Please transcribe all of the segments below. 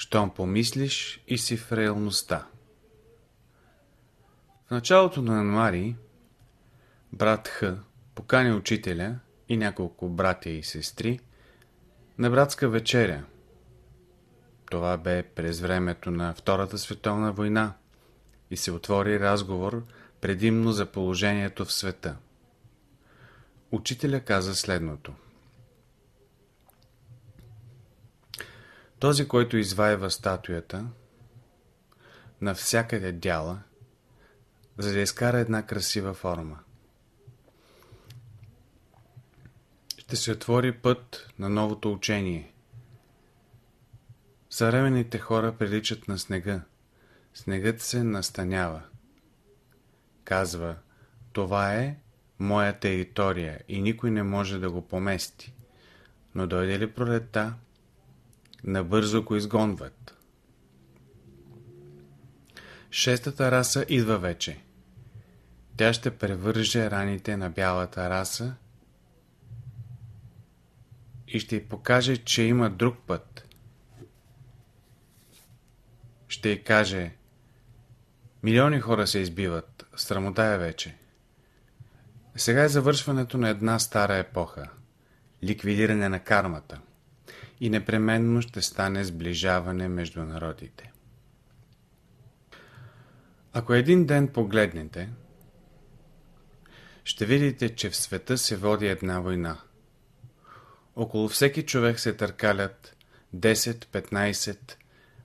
щом помислиш и си в реалността. В началото на януари брат Х покани учителя и няколко братя и сестри на братска вечеря. Това бе през времето на Втората световна война и се отвори разговор предимно за положението в света. Учителя каза следното. Този, който изваева статуята, навсякъде дяла, за да изкара една красива форма. Ще се отвори път на новото учение. Съвременните хора приличат на снега. Снегът се настанява. Казва, това е моя територия и никой не може да го помести. Но дойде ли пролетта, набързо го изгонват. Шестата раса идва вече. Тя ще превърже раните на бялата раса и ще й покаже, че има друг път. Ще й каже, милиони хора се избиват, срамота е вече. Сега е завършването на една стара епоха, ликвидиране на кармата и непременно ще стане сближаване между народите. Ако един ден погледнете, ще видите, че в света се води една война. Около всеки човек се търкалят 10, 15,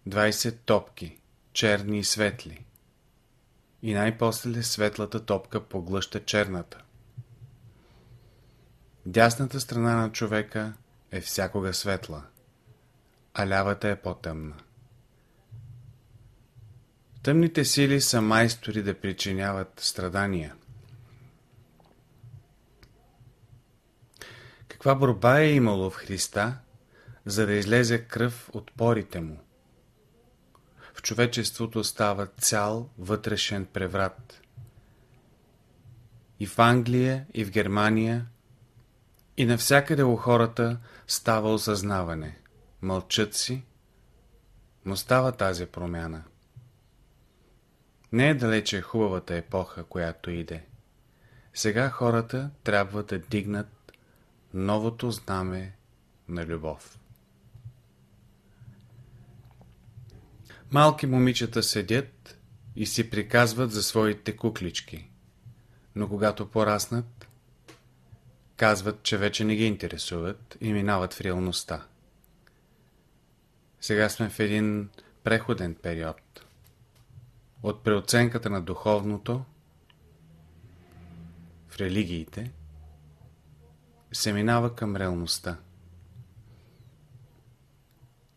20 топки, черни и светли. И най-после светлата топка поглъща черната. Дясната страна на човека е всякога светла, а лявата е по-тъмна. Тъмните сили са майстори да причиняват страдания. Каква борба е имало в Христа, за да излезе кръв от порите му? В човечеството става цял вътрешен преврат. И в Англия, и в Германия, и навсякъде у хората става осъзнаване. Мълчат си, но става тази промяна. Не е далече хубавата епоха, която иде. Сега хората трябва да дигнат новото знаме на любов. Малки момичета седят и си приказват за своите куклички, но когато пораснат, казват, че вече не ги интересуват и минават в реалността. Сега сме в един преходен период. От преоценката на духовното в религиите се минава към реалността.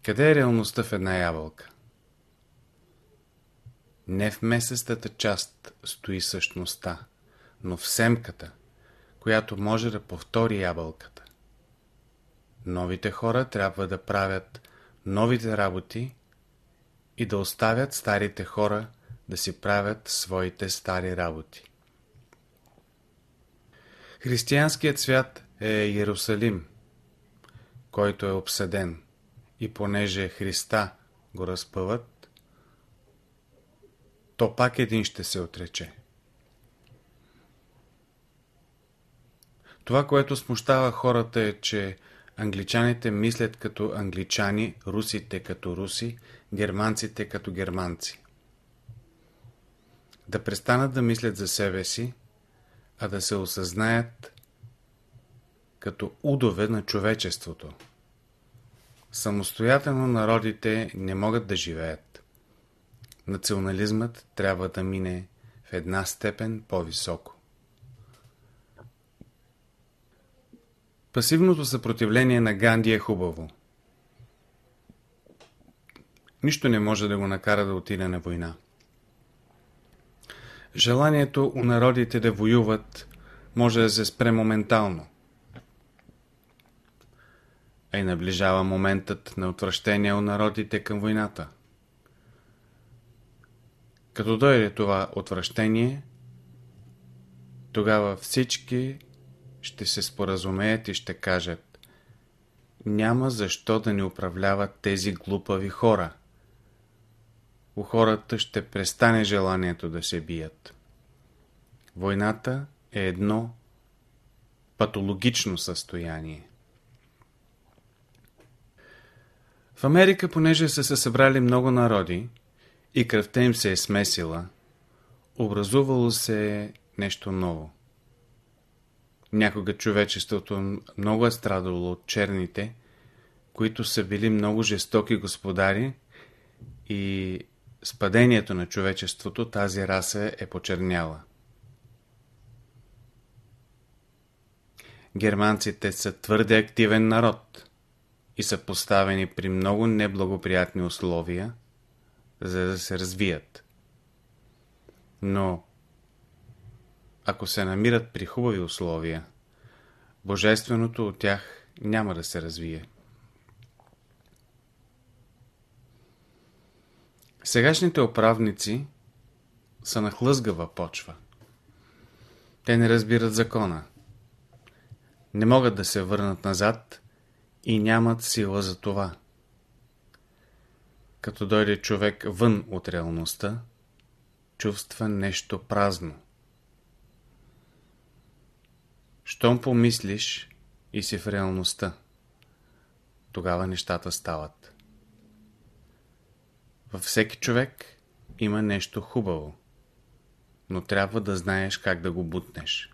Къде е реалността в една ябълка? Не в месестата част стои същността, но в семката, която може да повтори ябълката. Новите хора трябва да правят новите работи и да оставят старите хора да си правят своите стари работи. Християнският свят е Иерусалим, който е обсъден и понеже Христа го разпъват, то пак един ще се отрече. Това, което смущава хората е, че англичаните мислят като англичани, русите като руси, германците като германци. Да престанат да мислят за себе си, а да се осъзнаят като удове на човечеството. Самостоятелно народите не могат да живеят. Национализмът трябва да мине в една степен по-високо. Пасивното съпротивление на Ганди е хубаво. Нищо не може да го накара да отиде на война. Желанието у народите да воюват може да се спре моментално. А и наближава моментът на отвращение у народите към войната. Като дойде това отвращение, тогава всички ще се споразумеят и ще кажат няма защо да ни управляват тези глупави хора. у хората ще престане желанието да се бият. Войната е едно патологично състояние. В Америка, понеже са се събрали много народи и кръвта им се е смесила, образувало се нещо ново. Някога човечеството много е страдало от черните, които са били много жестоки господари и с падението на човечеството тази раса е почерняла. Германците са твърде активен народ и са поставени при много неблагоприятни условия, за да се развият. Но ако се намират при хубави условия, божественото от тях няма да се развие. Сегашните управници са на хлъзгава почва. Те не разбират закона. Не могат да се върнат назад и нямат сила за това. Като дойде човек вън от реалността, чувства нещо празно. Щом помислиш и си в реалността, тогава нещата стават. Във всеки човек има нещо хубаво, но трябва да знаеш как да го бутнеш.